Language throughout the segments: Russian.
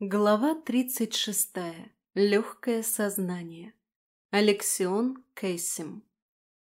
Глава 36. Легкое сознание. Алексион Кейсим.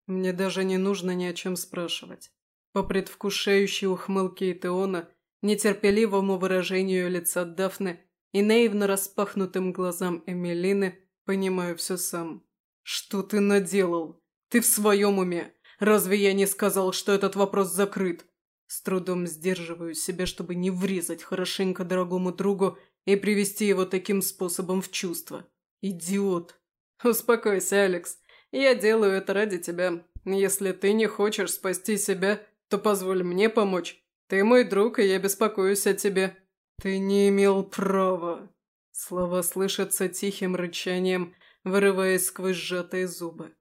Мне даже не нужно ни о чем спрашивать. По предвкушающей ухмылке Итеона, нетерпеливому выражению лица Дафны и наивно распахнутым глазам Эмилины понимаю все сам. «Что ты наделал? Ты в своем уме? Разве я не сказал, что этот вопрос закрыт?» С трудом сдерживаю себя, чтобы не врезать хорошенько дорогому другу и привести его таким способом в чувство. Идиот. Успокойся, Алекс. Я делаю это ради тебя. Если ты не хочешь спасти себя, то позволь мне помочь. Ты мой друг, и я беспокоюсь о тебе. Ты не имел права. Слова слышатся тихим рычанием, вырываясь сквозь сжатые зубы.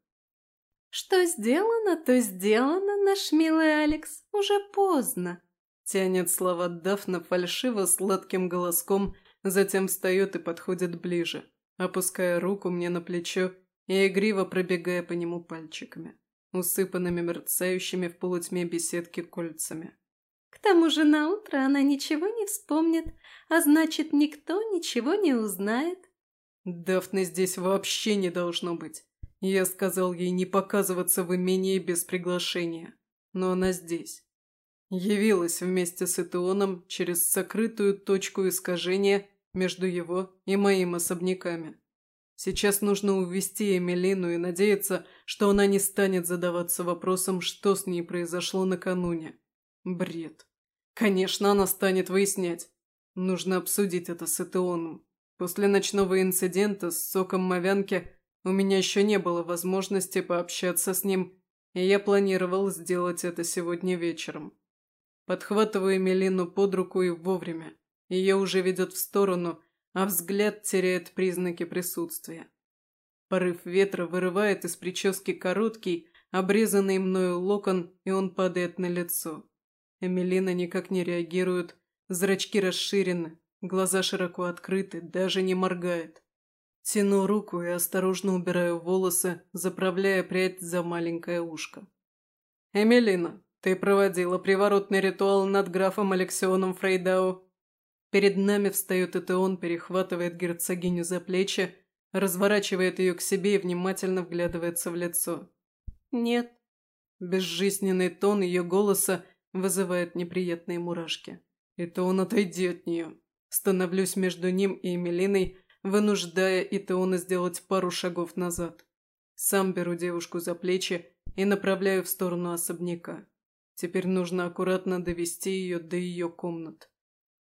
«Что сделано, то сделано, наш милый Алекс. Уже поздно», — тянет слова Дафна фальшиво сладким голоском, Затем встает и подходит ближе, опуская руку мне на плечо и игриво пробегая по нему пальчиками, усыпанными мерцающими в полутьме беседки кольцами. К тому же на утро она ничего не вспомнит, а значит, никто ничего не узнает. Дафны здесь вообще не должно быть. Я сказал ей не показываться в имении без приглашения, но она здесь. Явилась вместе с Этеоном через сокрытую точку искажения между его и моим особняками. Сейчас нужно увести Эмилину и надеяться, что она не станет задаваться вопросом, что с ней произошло накануне. Бред. Конечно, она станет выяснять. Нужно обсудить это с Этеоном. После ночного инцидента с соком Мовянки у меня еще не было возможности пообщаться с ним, и я планировал сделать это сегодня вечером. Подхватываю Эмилину под руку и вовремя. Ее уже ведет в сторону, а взгляд теряет признаки присутствия. Порыв ветра вырывает из прически короткий, обрезанный мною локон, и он падает на лицо. Эмилина никак не реагирует, зрачки расширены, глаза широко открыты, даже не моргает. Тяну руку и осторожно убираю волосы, заправляя прядь за маленькое ушко. «Эмилина, ты проводила приворотный ритуал над графом Алексеоном Фрейдау Перед нами встает Этеон, перехватывает герцогиню за плечи, разворачивает ее к себе и внимательно вглядывается в лицо. «Нет». Безжизненный тон ее голоса вызывает неприятные мурашки. Этеон, отойди от нее. Становлюсь между ним и Эмилиной, вынуждая Итеона сделать пару шагов назад. Сам беру девушку за плечи и направляю в сторону особняка. Теперь нужно аккуратно довести ее до ее комнат.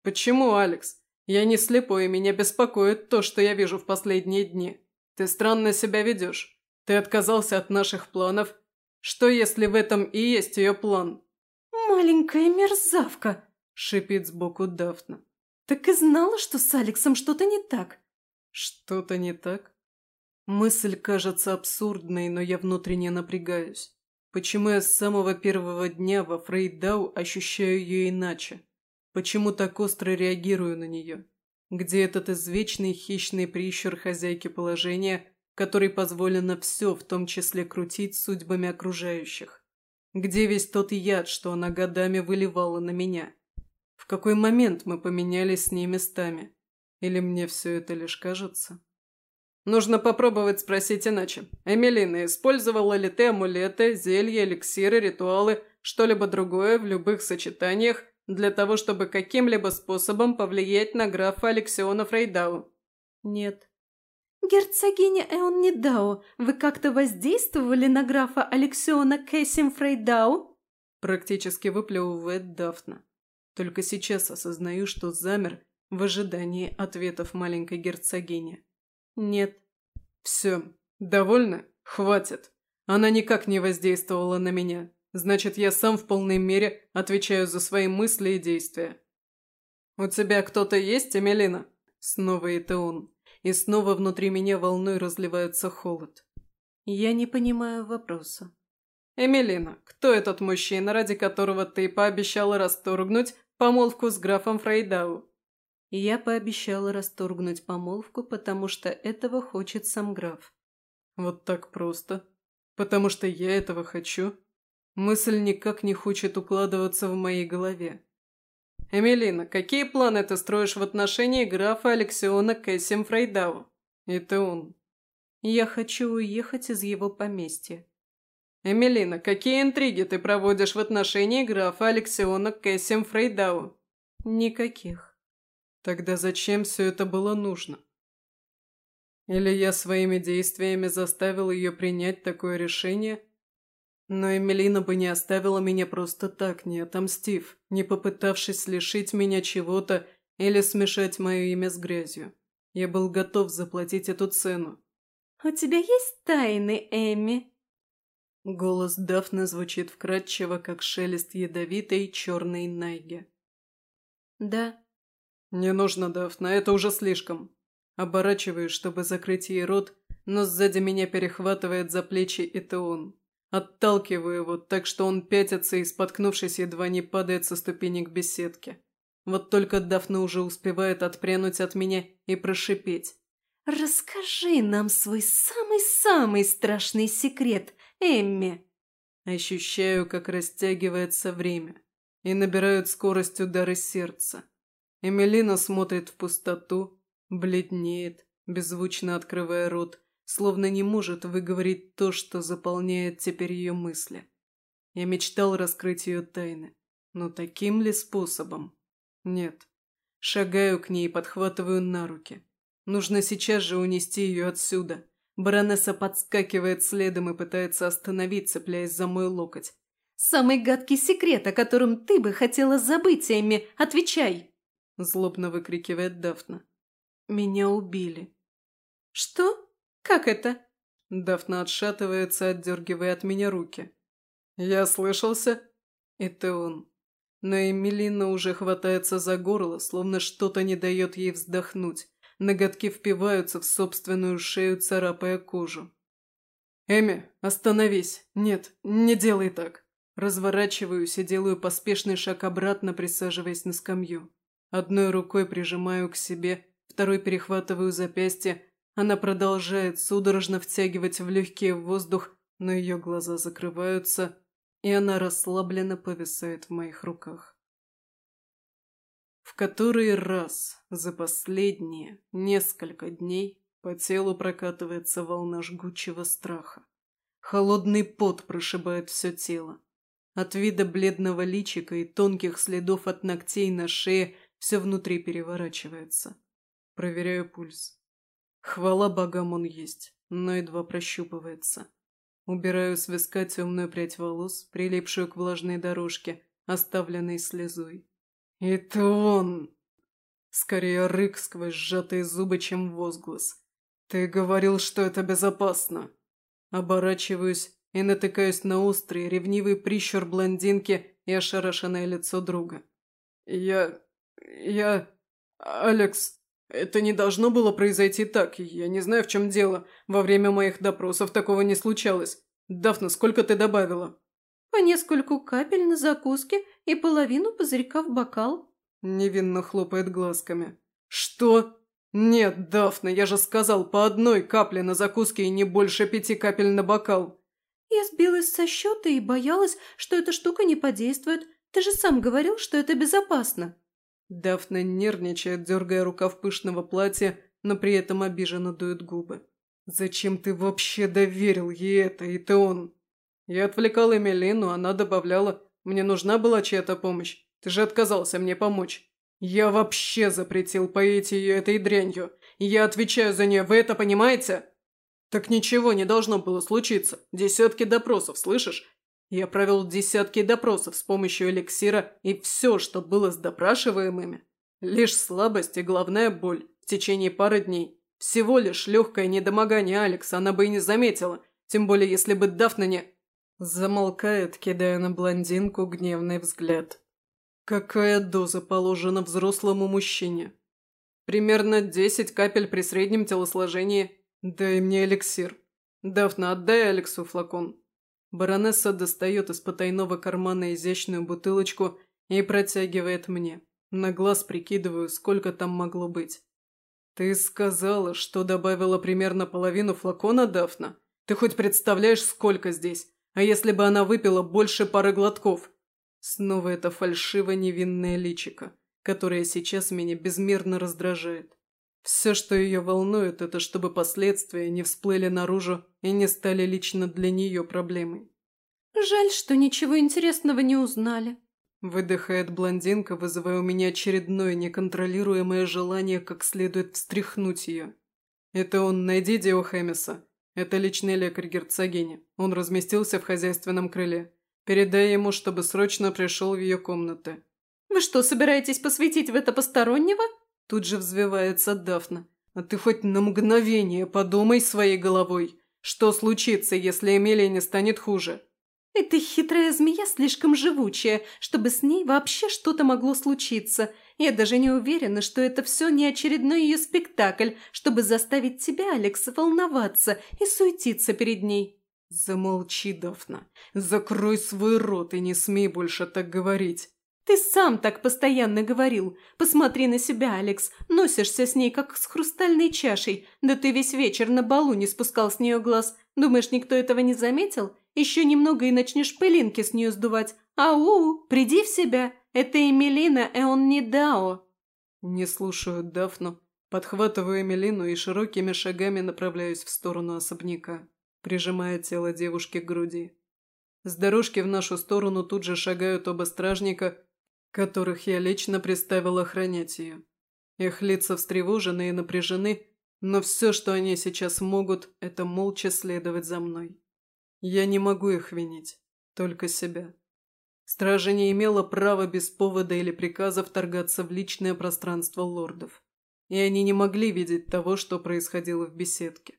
«Почему, Алекс? Я не слепой, и меня беспокоит то, что я вижу в последние дни. Ты странно себя ведешь. Ты отказался от наших планов. Что, если в этом и есть ее план?» «Маленькая мерзавка!» – шипит сбоку Дафна. «Так и знала, что с Алексом что-то не так». «Что-то не так?» Мысль кажется абсурдной, но я внутренне напрягаюсь. Почему я с самого первого дня во Фрейдау ощущаю ее иначе? Почему так остро реагирую на нее? Где этот извечный хищный прищур хозяйки положения, который позволено все, в том числе крутить судьбами окружающих? Где весь тот яд, что она годами выливала на меня? В какой момент мы поменялись с ней местами? Или мне все это лишь кажется? Нужно попробовать спросить иначе. Эмилина, использовала ли ты амулеты, зелья, эликсиры, ритуалы, что-либо другое в любых сочетаниях, для того, чтобы каким-либо способом повлиять на графа Алексеона Фрейдау?» «Нет». «Герцогиня Эон Недау, вы как-то воздействовали на графа Алексеона Кэссим Фрейдау?» Практически выплевывает Дафна. Только сейчас осознаю, что замер в ожидании ответов маленькой герцогини. «Нет». «Все. Довольно? Хватит. Она никак не воздействовала на меня. Значит, я сам в полной мере отвечаю за свои мысли и действия. «У тебя кто-то есть, Эмилина?» Снова это он. И снова внутри меня волной разливается холод. Я не понимаю вопроса. «Эмилина, кто этот мужчина, ради которого ты пообещала расторгнуть помолвку с графом Фрейдау?» Я пообещала расторгнуть помолвку, потому что этого хочет сам граф. «Вот так просто? Потому что я этого хочу?» Мысль никак не хочет укладываться в моей голове. «Эмилина, какие планы ты строишь в отношении графа Алексеона Кэссим Фрейдау?» «Это он». «Я хочу уехать из его поместья». «Эмилина, какие интриги ты проводишь в отношении графа Алексеона Кэссим Фрейдау?» «Никаких». «Тогда зачем все это было нужно?» Или я своими действиями заставил ее принять такое решение, но Эмилина бы не оставила меня просто так, не отомстив, не попытавшись лишить меня чего-то или смешать мое имя с грязью. Я был готов заплатить эту цену. «У тебя есть тайны, Эми?» Голос Дафны звучит вкрадчиво, как шелест ядовитой черной найги. «Да». «Не нужно, Дафна, это уже слишком». Оборачиваюсь, чтобы закрыть ей рот, но сзади меня перехватывает за плечи Этеон. Отталкиваю его, так что он пятится и, споткнувшись, едва не падает со ступенек беседки. Вот только Дафна уже успевает отпрянуть от меня и прошипеть. «Расскажи нам свой самый-самый страшный секрет, Эмми!» Ощущаю, как растягивается время, и набирают скорость удары сердца. Эмилина смотрит в пустоту, бледнеет, беззвучно открывая рот, словно не может выговорить то, что заполняет теперь ее мысли. Я мечтал раскрыть ее тайны, но таким ли способом? Нет. Шагаю к ней и подхватываю на руки. Нужно сейчас же унести ее отсюда. Баронесса подскакивает следом и пытается остановить, цепляясь за мой локоть. «Самый гадкий секрет, о котором ты бы хотела забыть, Эмми, отвечай!» Злобно выкрикивает Дафна. «Меня убили». «Что?» «Как это?» Дафна отшатывается, отдергивая от меня руки. «Я слышался?» Это он. Но Эмилина уже хватается за горло, словно что-то не дает ей вздохнуть. Ноготки впиваются в собственную шею, царапая кожу. «Эми, остановись! Нет, не делай так!» Разворачиваюсь и делаю поспешный шаг обратно, присаживаясь на скамью. Одной рукой прижимаю к себе, второй перехватываю запястье, она продолжает судорожно втягивать в легкий воздух, но ее глаза закрываются, и она расслабленно повисает в моих руках. В который раз за последние несколько дней по телу прокатывается волна жгучего страха. Холодный пот прошибает все тело. От вида бледного личика и тонких следов от ногтей на шее все внутри переворачивается. Проверяю пульс. Хвала богам он есть, но едва прощупывается. Убираю с виска темную прядь волос, прилипшую к влажной дорожке, оставленной слезой. «Это он!» Скорее рык сквозь сжатые зубы, чем возглас. «Ты говорил, что это безопасно!» Оборачиваюсь и натыкаюсь на острый, ревнивый прищур блондинки и ошарашенное лицо друга. «Я... я... Алекс...» Это не должно было произойти так, я не знаю, в чем дело. Во время моих допросов такого не случалось. Дафна, сколько ты добавила?» «По нескольку капель на закуске и половину пузырька в бокал». Невинно хлопает глазками. «Что? Нет, Дафна, я же сказал, по одной капле на закуске и не больше пяти капель на бокал». «Я сбилась со счета и боялась, что эта штука не подействует. Ты же сам говорил, что это безопасно». Дафна нервничает, дергая рукав пышного платья, но при этом обиженно дует губы. «Зачем ты вообще доверил ей это, и ты он?» Я отвлекал Эмилину, она добавляла, «Мне нужна была чья-то помощь. Ты же отказался мне помочь. Я вообще запретил поить ее этой дрянью. Я отвечаю за нее, вы это понимаете?» «Так ничего не должно было случиться. Десятки допросов, слышишь? Я провел десятки допросов с помощью эликсира, и все, что было с допрашиваемыми, лишь слабость и головная боль в течение пары дней. Всего лишь легкое недомогание Алекса она бы и не заметила, тем более если бы Дафна не... Замолкает, кидая на блондинку гневный взгляд. Какая доза положена взрослому мужчине? Примерно десять капель при среднем телосложении. Дай мне эликсир. Дафна, отдай Алексу флакон. Баронесса достает из потайного кармана изящную бутылочку и протягивает мне. На глаз прикидываю, сколько там могло быть. «Ты сказала, что добавила примерно половину флакона, Дафна? Ты хоть представляешь, сколько здесь? А если бы она выпила больше пары глотков?» Снова это фальшиво невинное личико. которая сейчас меня безмерно раздражает. Все, что ее волнует, это чтобы последствия не всплыли наружу и не стали лично для нее проблемой. «Жаль, что ничего интересного не узнали», – выдыхает блондинка, вызывая у меня очередное неконтролируемое желание как следует встряхнуть ее. «Это он, найди Дио Хэмиса. Это личный лекарь герцогини. Он разместился в хозяйственном крыле. Передай ему, чтобы срочно пришел в ее комнаты». «Вы что, собираетесь посвятить в это постороннего?» Тут же взвивается Дафна. «А ты хоть на мгновение подумай своей головой. Что случится, если Эмилия не станет хуже?» Эта хитрая змея слишком живучая, чтобы с ней вообще что-то могло случиться. Я даже не уверена, что это все не очередной ее спектакль, чтобы заставить тебя, Алекс, волноваться и суетиться перед ней. Замолчи, Дафна. Закрой свой рот и не смей больше так говорить. Ты сам так постоянно говорил. Посмотри на себя, Алекс. Носишься с ней, как с хрустальной чашей. Да ты весь вечер на балу не спускал с нее глаз. Думаешь, никто этого не заметил? Еще немного и начнешь пылинки с нее сдувать. Ау, приди в себя. Это Эмилина, и он не Дао. Не слушаю Дафну. Подхватываю Эмилину и широкими шагами направляюсь в сторону особняка, прижимая тело девушки к груди. С дорожки в нашу сторону тут же шагают оба стражника, которых я лично приставил охранять ее. Их лица встревожены и напряжены, но все, что они сейчас могут, это молча следовать за мной. Я не могу их винить, только себя. Стража не имела права без повода или приказа вторгаться в личное пространство лордов. И они не могли видеть того, что происходило в беседке.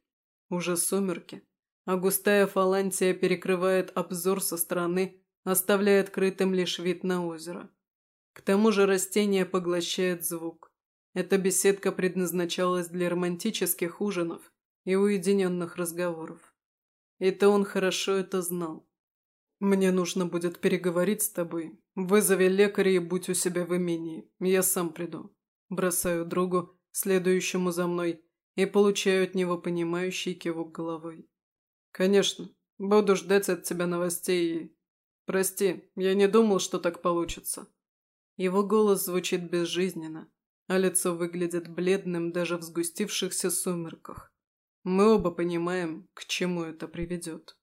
Уже сумерки, а густая фалантия перекрывает обзор со стороны, оставляя открытым лишь вид на озеро. К тому же растение поглощает звук. Эта беседка предназначалась для романтических ужинов и уединенных разговоров. И-то он хорошо это знал. «Мне нужно будет переговорить с тобой. Вызови лекаря и будь у себя в имении. Я сам приду». Бросаю другу, следующему за мной, и получаю от него понимающий кивок головой. «Конечно. Буду ждать от тебя новостей и...» «Прости, я не думал, что так получится». Его голос звучит безжизненно, а лицо выглядит бледным даже в сгустившихся сумерках. Мы оба понимаем, к чему это приведет.